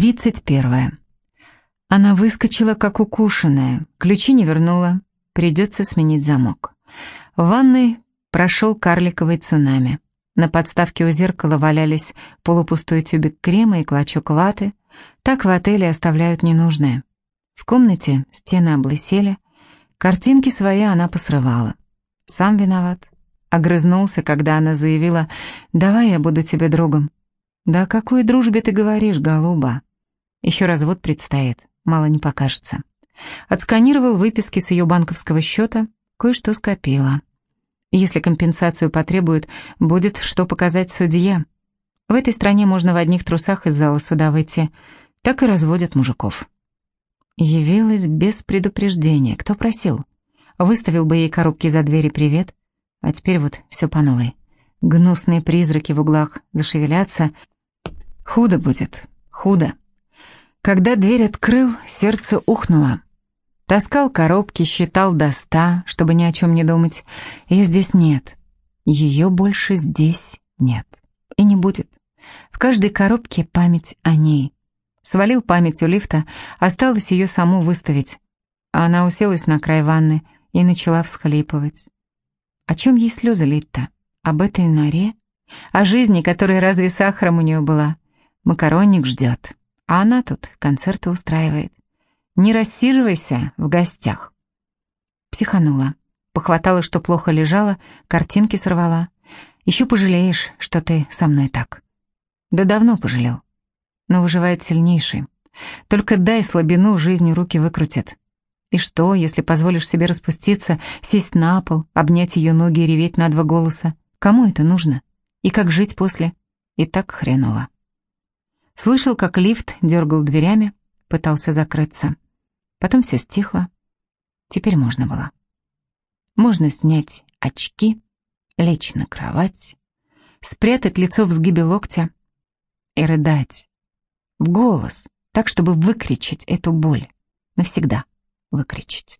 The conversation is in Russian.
Тридцать первое. Она выскочила, как укушенная, ключи не вернула, придется сменить замок. В ванной прошел карликовый цунами. На подставке у зеркала валялись полупустой тюбик крема и клочок ваты. Так в отеле оставляют ненужное. В комнате стены облысели, картинки свои она посрывала. Сам виноват. Огрызнулся, когда она заявила «Давай я буду тебе другом». «Да о какой дружбе ты говоришь, голуба?» Еще развод предстоит, мало не покажется. Отсканировал выписки с ее банковского счета, кое-что скопила. Если компенсацию потребуют, будет что показать судья. В этой стране можно в одних трусах из зала суда выйти. Так и разводят мужиков. Явилась без предупреждения. Кто просил? Выставил бы ей коробки за двери привет. А теперь вот все по новой. Гнусные призраки в углах зашевелятся. Худо будет, худо. Когда дверь открыл, сердце ухнуло. Таскал коробки, считал до ста, чтобы ни о чем не думать. Ее здесь нет. Ее больше здесь нет. И не будет. В каждой коробке память о ней. Свалил память у лифта, осталось ее саму выставить. А она уселась на край ванны и начала всхлипывать. О чем ей слезы лить-то? Об этой норе? О жизни, которая разве сахаром у нее была? Макаронник ждет. А она тут концерты устраивает. Не рассиживайся в гостях. Психанула. Похватала, что плохо лежала, картинки сорвала. Еще пожалеешь, что ты со мной так. Да давно пожалел. Но выживает сильнейший. Только дай слабину, жизнь руки выкрутит. И что, если позволишь себе распуститься, сесть на пол, обнять ее ноги и реветь на два голоса? Кому это нужно? И как жить после? И так хреново. Слышал, как лифт дергал дверями, пытался закрыться. Потом все стихло. Теперь можно было. Можно снять очки, лечь на кровать, спрятать лицо в сгибе локтя и рыдать. В голос, так, чтобы выкричить эту боль. Навсегда выкричить.